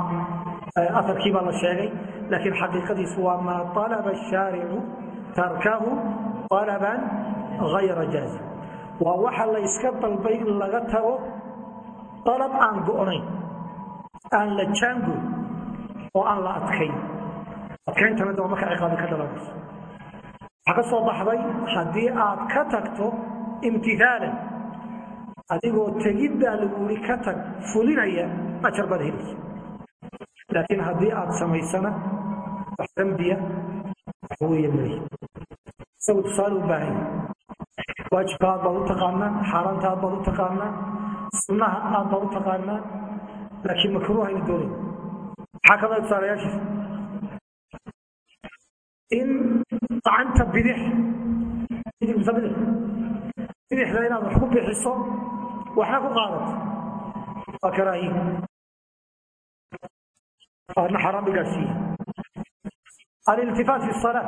aarkii baa la sheegay laakiin xaqiiqadiisu waa maa alaba shaaricu tarkahu alaban hayra jaazim waa waxa la yska dalbay in laga tago alab aan go'nayn aan la oo aan la adkayntana marka ciqaabi ka dhalanayso waxaa ka soo baxday haddii aad ka tagto imtihaalan adigoo tegiddaa lagu uri ka tag fulinaya ajar baad helaysa. Laakiin haddii aad samaysana wax dambiya waxweeye mali isagu tusaale u baahan yahay. Waajibka aad baad u taqaanaa xaaraanta aad baad u taqaanaa sunnaha aad baad u taqaanaa laakiin makruuha aynu doonay maxaa kamida tusaalayaashiisa in gacanta bidix bidix bidixda inaad wax ku bixiso waxna ku qaadato waa karaahiye aadna xaaraan aliltifaat fi salaa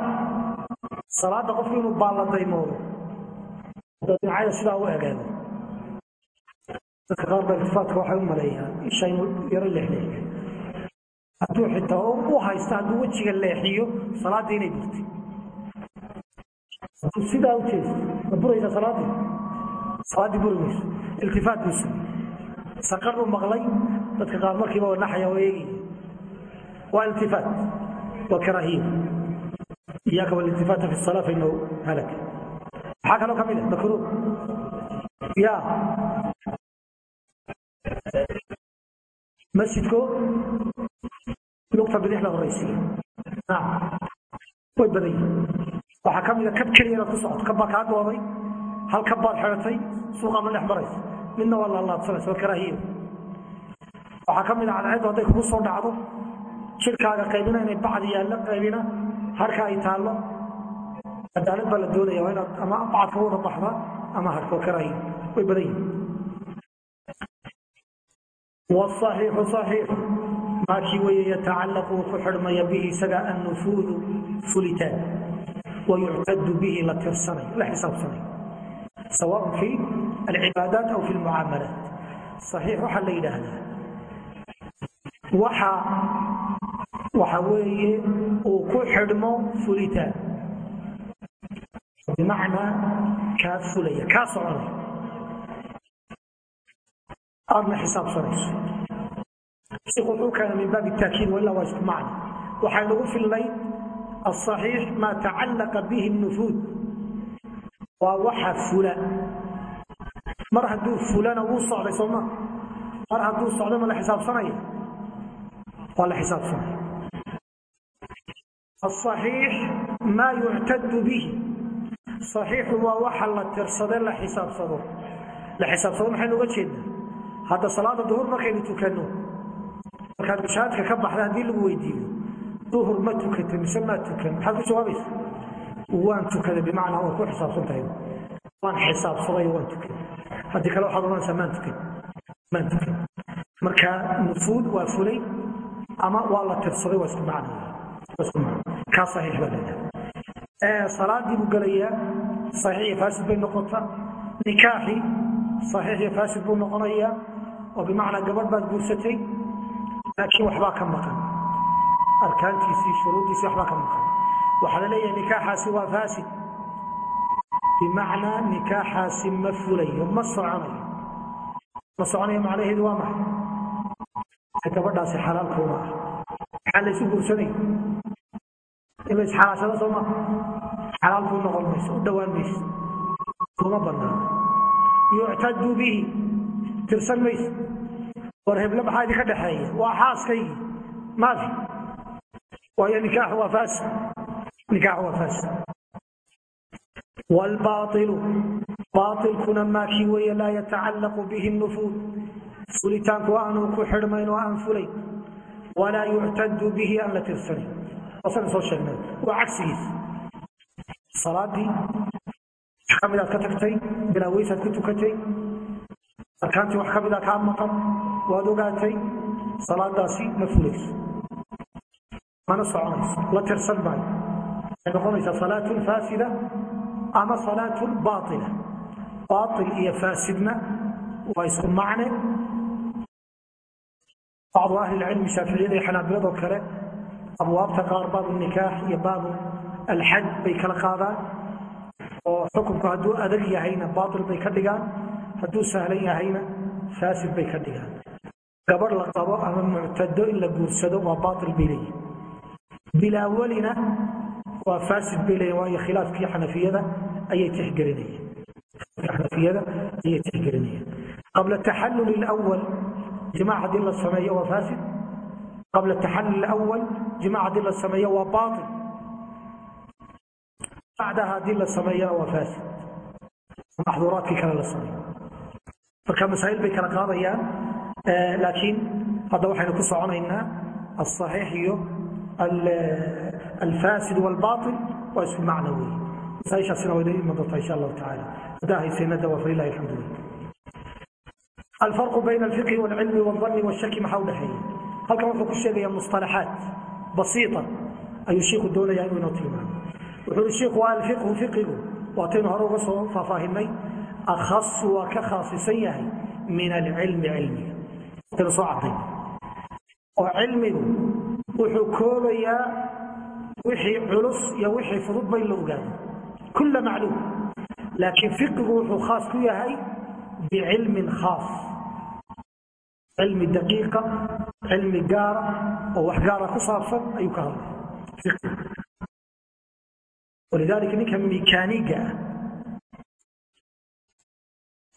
salaada qofku inuu baalladaymodo dhinacada sidaa u egeego dadka qaar ba iltifaatka waxay u maleeyaan isha yaro leexleexiyo hadduu xitaa u haysta hadduu wejiga leexiyo salaaddii inay burtay sidaa u jeesto ma buraysa salaaddii salaaddii buri mayso iltifaat buu samey saqar buu maqlay. Dadka qaar markiiba wanaxaya oo eegaya waa iltifaat. Waa karaahiya iyaaka waliltifaata fi salaa fa inahu halaka maxaa kaloo ka mid a makruuh. Ya masjidko lugta bidixda horaysiya naam way badan yihiin waxaa ka mida kab keliya inaad ku socoto kabbaa kaa gooday hal kabbaad xedatay suuqaa ma dhex maraysa midna waa laalaadsanaysa karaahiya waxaa ka mid a cadceeddu hadday kugu soo dhacdo jirkaaga qaybina inay bacdi yaallo qaybina harka ay taallo cadaalad baa la doonaya waa inaad ama bacad ka wada baxda ama harka karaahiya way badan yihiin wاصaxiixu صaxiix maakii weeye yatacalaqu uu ku xidhmaya bihi isaga annufuudu fulitaan wayuctadu bihi la tirsanayo la xisaabsanayo sawaء fi alcibaadaat aw fi lmucaamalaat صaxiix waxaa la yidhaahdaa waxa waxa weeye uu ku xidhmo fulitaan bimacnaa kaa fulaya kaa soconaya aadna xisaabsanayso si wuxuu keena min baabi taakiid wailaa waa isku macna waxay nagu filnay asaxiix maa tacallaqa bihi nufuud waa waxa fula mar hadduu fulana wuu socday sooma mar hadduu socdo ma la xisaabsanaya waa la xisaabsanaya asaxiix maa yuctadu bihi saxiixu waa waxa la tirsade la xisaabsado la xisaabsado maxaynu uga jeednaa hadda salaada duhur markaynu tukanno. Markaad mashaadka ka baxda haddii lagu weydiiyo duhur ma tukatay mise maa tukan maxaad ku jawaabaysa waan tukaday bimacnaa way ku xisaabsan tahay. Waan xisaabsaday waan tukan haddii kale waxaad odhanaysaa maan tukan maan tukan. Marka nufuud waa fulay ama waa la tirsaday waa isku macno waa isku macno kaa saxiix baa leedahay salaadii buu gelayaa saxiix iyo faasid bay noqotaa. Nikaaxii saxiix iyo faasid buu noqonayaa oo bimacnaa gabadh baad guursatay laakiin waxbaa ka maqan. Arkaantiisii shuruuddiisii waxbaa ka maqan. Waxaa la leeyahay nikaaxaasi waa faasid. Bimacnaa nikaaxaasi ma fulayo ma soconayo. Ma soconayo macnaheedu waa maxay? Gabadhaasi xalaalkuuma ah maxaa laysu guursanaya in la soo maa xalaal buu noqon mayso u dhowaan mayso kuma banaano yuctadu bihi tirsan mayso war heble maxaa idinka dhexeeya waa xaaskaygii maafi waayo nikaax waa faasi nikaax waa faasi waalbaailu baailkuna maakii weeye laa yatacallaqu bihi nufuud. Fulitaanku aanuu ku xidhmayn oo aan fulayn walaa yuctadu bihi aan la tirsanayn wasan soo sheegnay. Waa cagsigiis. Salaadii. Wax ka tagtay. Bilaaweysaad ku tukatay arkaantii wax ka mida kaa maqan waad ogaatay salaadaasi ma fulayso mana soconayso la tirsan maayo waxay noqonaysaa salaatun faasida ama salaatun baaila baail iyo faasidna waa isku macne bacdu ahli lcilmi shaaficiyada iyo xanaabiladoo kale abwaabta qaar baabu nikaax iyo baabu alxaj bay kala qaadaan oo xukunku hadduu adag yahayna baail bay ka dhigaan hadduu sahlan yahayna faasid bay ka dhigaan. Gabadh la qabo ama muctado in la guursado waa baail bay leeyihiin bilaawelina waa faasid bay leeyihiin waayo khilaafkii xanafiyada ayay tixgelinayeen ayay tixgelinayeen qabla taxallul lwal jimaac haddii la sameeyo waa faasid qabla taxallul awal jimaac haddii la sameeyo waa baail bacdaha haddii la sameeyana waa faasid maxduuraadkii kale la sameeyo marka masaa'il bay kala qaadayaan laakiin hadda waxaynu ku soconaynaa alصaxiix iyo alfaasid wاlbaطil waa isku macno weeye masaaishaasina waa idin iman doontaa insha allahu tacaala haddaa hayseynada waa falilahi alxamdu lilah alfarqu bayna alfiqhi wاlcilmi wاldanni wاshaki maxaa udhexeeya halkan wuxuu ku sheegaya musطalaxaat basiita ayuu shiiku doonaya inuu inoo tilmaamo wuxuu hi shiiku alfiqhu fiqigu waataynu hore uga soo faahfaahinay akhasu waa ka khaasisan yahay min alcilmi cilmiga soo cadday oo cilmigu wuxuu koobayaa wixii culus iyo wixii fudud bay la ogaado kulla macluum laakiin fiqigu wuxuu khaas ku yahay bicilmin khaas cilmi daqiiqa cilmi gaara oo wax gaara ku saabsan ayuu ka hadlay walidaalika ninka mikaaniga ah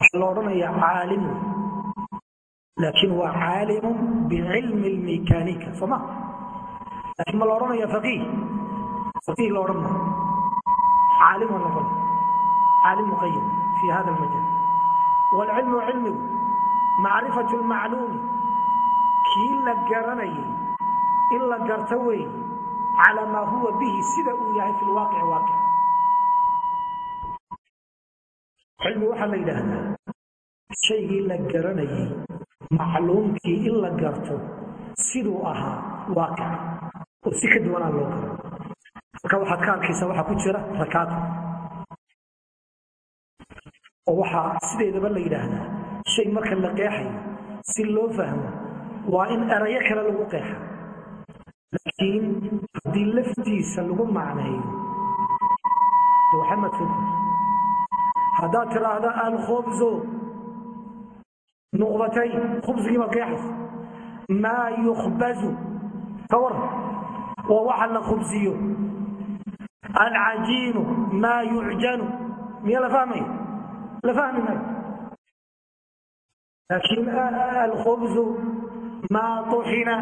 waxaa la odhanayaa caalim. Laakiin waa caalimun bicilmi lmikaanika soo ma laakiin ma la odhanaya faqiih. Faqiih la odhan maayo caalim waa noqon. Caalim muqayim fi hada almajaal waalcilmu cilmigu macrifatu lmacluumi kii la garanayay in la garto weeye calaa maa huwa bihi sida uu yahay fi lwaaqici waaqic cilmi waxaa la yidhaahdaa shaygii la garanayay macluumkii in la garto siduu ahaa waaqic oo si ka duwanaa loo garo halka waxaad ka arkaysaa waxaa ku jira rakaata oo waxaa sideedaba la yidhaahdaa shay marka la qeexayo si loo fahmo waa in erayo kale lagu qeexa laakiin haddii laftiisa lagu macneeyo waxaa madfog haddaad tiraahda alkhubzu. Nuqbatay khubzigii baad qeexaysa maa yukhbazu. Ka war waa waxa la khubsiyo alcajiinu maa yucjanu miya la fahmaya la fahmi maayo laakiin alkhubzu maa طuxina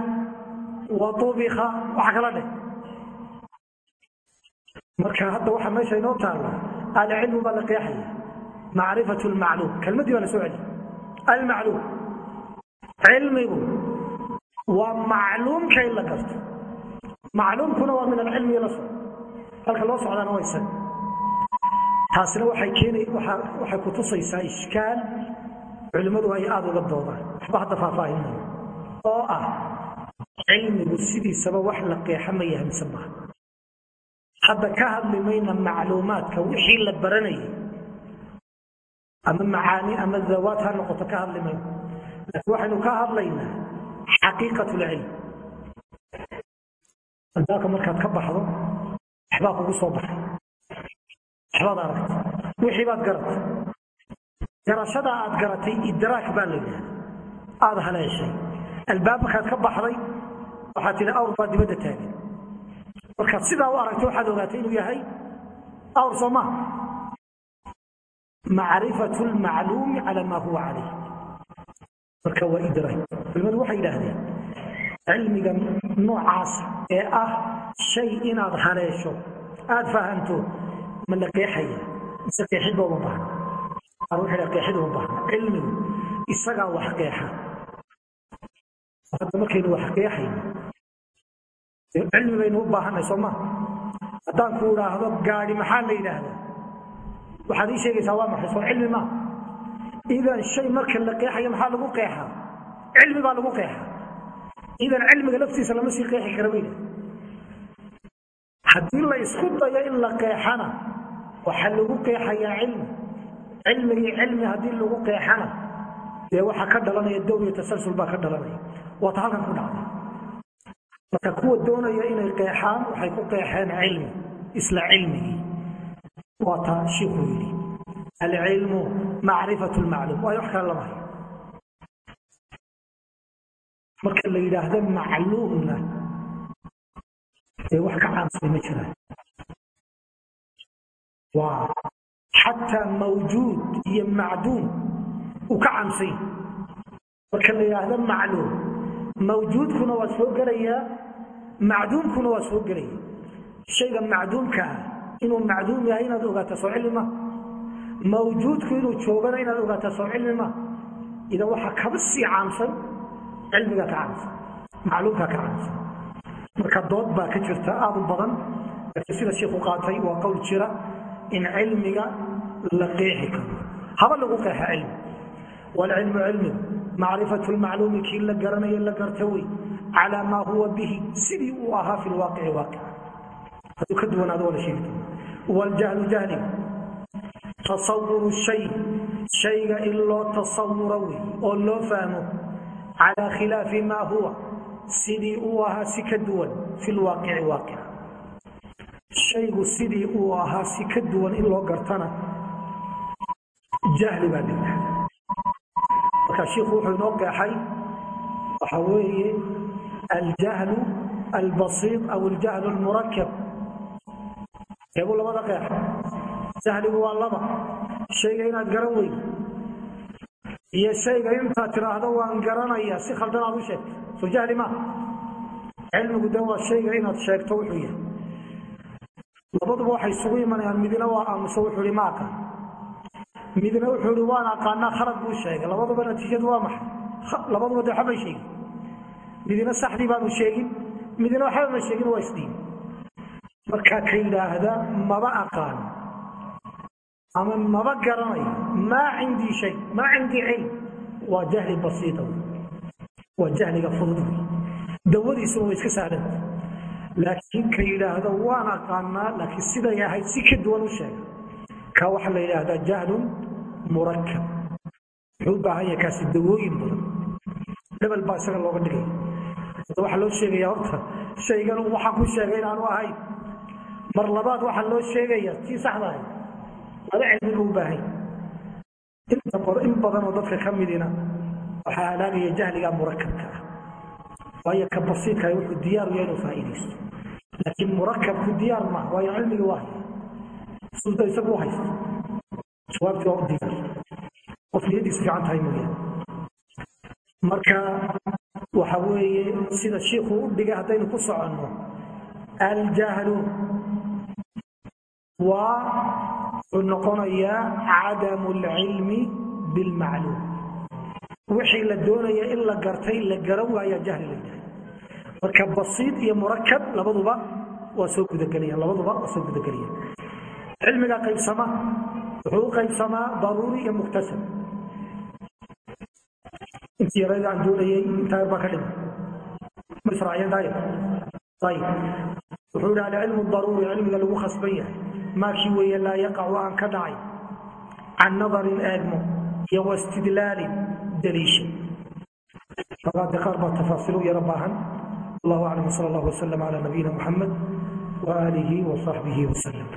wa waxa kala dheh. Marka hadda waxa meesha inoo taalla alcilmu baa la qeexaya macrifat lmacluum kelmadii baa la soo celiya almacluum cilmigu waa macluumka in la garto macluumkuna waa min alcilmi la socdo halka loo socdaana waa isaga taasina waxay keena waxay kutusaysaa ishkaal culimmadu ay aada uga doodaan waxba hadda faahfaahinaya oo ah cilmigu sidiisaba wax la qeexa ma maaha hadda ka hadli mayna la baranayay ama macaani ama dawaad ha noqoto ka hadli mayno laakiin waxaynu ka hadlaynaa xaqiiqat lcilm albaabka markaad ka baxdo waxbaa kugu soo baxay. Waxbaad aragtay? Wixii baad garatay? Garashadaa aad garatay idraak baa la yidhahda aada haleeshay. Albaab markaad ka baxday waxaad tidhi awr baa dibadda taagan. Markaad sidaa u aragtay waxaad ogaatay inuu yahay awr soo maha macrifatu lmacluumi cala maa huwa calayh. Marka waa idraak culimadu waxay yidhaahdeen cilmiga noocaas ee ah shay inaad haleesho aad fahanto ma la qeexaya mise qeexidba uma baahna. Yidhaha qeexid uma baahna. Cilmigu isagaa wax qeexa. Hadda markaynu wax qeexayno cilmi baynu u baahanay soo maa haddaan ku idhaahdo gaadi maxaa la yidhaahdaa waxaad ii sheegaysaa waa maxay? Soo cilmi maa idan shay marka la qeexayo maxaa lagu qeexaa? Cilmi baa lagu qeexaa. Idan cilmiga laftiisa lama sii qeexi kara bayda haddii la isku dayo in la qeexana waxaa lagu qeexayaa cilmi. Cilmigii cilmi haddii lagu qeexana dee waxaa ka dhalanaya dow iyo tasalsul baa ka dhalanaya. Waata halkan ku dhacday. Marka kuwa doonaya inay qeexaan waxay ku qeexeen cilmi isla cilmigii waata shiikhuu yidhi alcilmu macrifat lmacluum waayo wax kale lama hayo marka la yidhaahdo macluumna dee wax ka caansay ma jiraan waa xataa mawjuud iyo macduum uu ka cansay marka la yidhaahdo macluum soo gelayaa macduumkuna waa inuu macduum yahay inaad ogaata soo cilmi ma. Mawjuudku inuu joogana inaad ogaata soo cilmi ma. Idan waxaa kaba sii caansan cilmiga ka caansan macluumka ka caansan. Marka dood baa ka jirta aad u badan sida shiikhu qaatay waa qowl jira in cilmiga la qeexi karo. Haba lagu qeexa cilmi. Waalcilmu cilmigu macrifatu lmacluumi kii la garanayo la garta wey. Calaa maa huwa bihi sidii uu ahaa fi lwaaqici waaqic hadduu ka duwanaado waa la sheegi waljahlu jahligu tasawuru shay. Shayga in loo tasawuro wey oo loo fahmo. Calaa khilaafi maa huwa. Sidii uu ahaa si ka duwan fi lwaaqici waaqica. Shaygu sidii uu ahaa si ka duwan in loo gartana jahli baa yidhahda marka shiikhu wuxuu inoo qeexay waxa weeye aljahlu albasiid aw aljahlu almurakab eebuu labada qeexa jahligu waa laba. Shayga inaad garan weydo iyo shayga intaad tidhaahdo waan garanaya. Si khaldan aad u sheegto soo jahli maa cilmigu de waa shayga inaad sheegto wuxuu yahay. Labaduba waxay isugu imanayaan. Midna waa aamuso wuxuu hi ma aqaan. Midna wuxuu hi waan aqaanaa khalad buu sheegay. Labaduba natiijadu waa maxay? Labaduba de waxbay sheegin midna saxdii baanu sheegin. Midna waxba ma sheegin waa isdhiin marka ka yidhaahda maba aqaan. Ama maba garanayo maa cindii shay maa cindii cilm. Waa jahli basiita waa jahliga fudud dawadiisuna way iska sahlanta laakiin ka yidhaahdo waan aqaanaa laakiin siday ahayd si ka duwan u sheega ka waxaa la yidhaahdaa jahlun murakab wuxuu u baahan yahay kaasi dawooyin badan. Dhebel baa isaga looga dhigaya waxaa loo sheegaya horta shaygan waxaan ku sheegay inaanu ahayn mar labaad waxaa loo sheegaya tii saxda ahayd laba cilmiga u baahan in badanoo dadka ka midina waxaa halaagaya jahliga murakabka ah. Waayo ka basiidkaah wuxuu diyaaru yahay inuu faa'iidaysto. Laakiin murakabku diyaar maaha waayo cilmigii waa haya isagu u haysta jawaabtii waa u diyaar. Qof niyadiisu fiican tahay mooyaane marka waxa weeye sida shiikhu u dhigay haddaynu ku soconno aljahlu waa wuxuu noqonayaa cadamu alcilmi bilmacluum wixii la doonaya in la gartay la garan waayaa jahli la yidhaha marka basiid iyo murakab labaduba waa soo gudagelayaan labaduba waa soo gudagelayaan cilmiga qaybsama wuxuu u qaybsamaa daruuri iyo muktasab intii yarada aan doonayay intaa yar baa ka dhima ma israaciyeen daayir ayib wuxuu yidhi alcilmu daruuri cilmiga lagu khasban yahay. Maakii weeye laa yaqacu aan ka dhacay? Can nadarin eegmo iyo wastidlaalin daliisha. Rabaade qaar baa tafaasiil u yaro baahan. Wallahu aclam sal allah wasalam cala nabiyina muxamed waaalihi wasaxbihi wasalam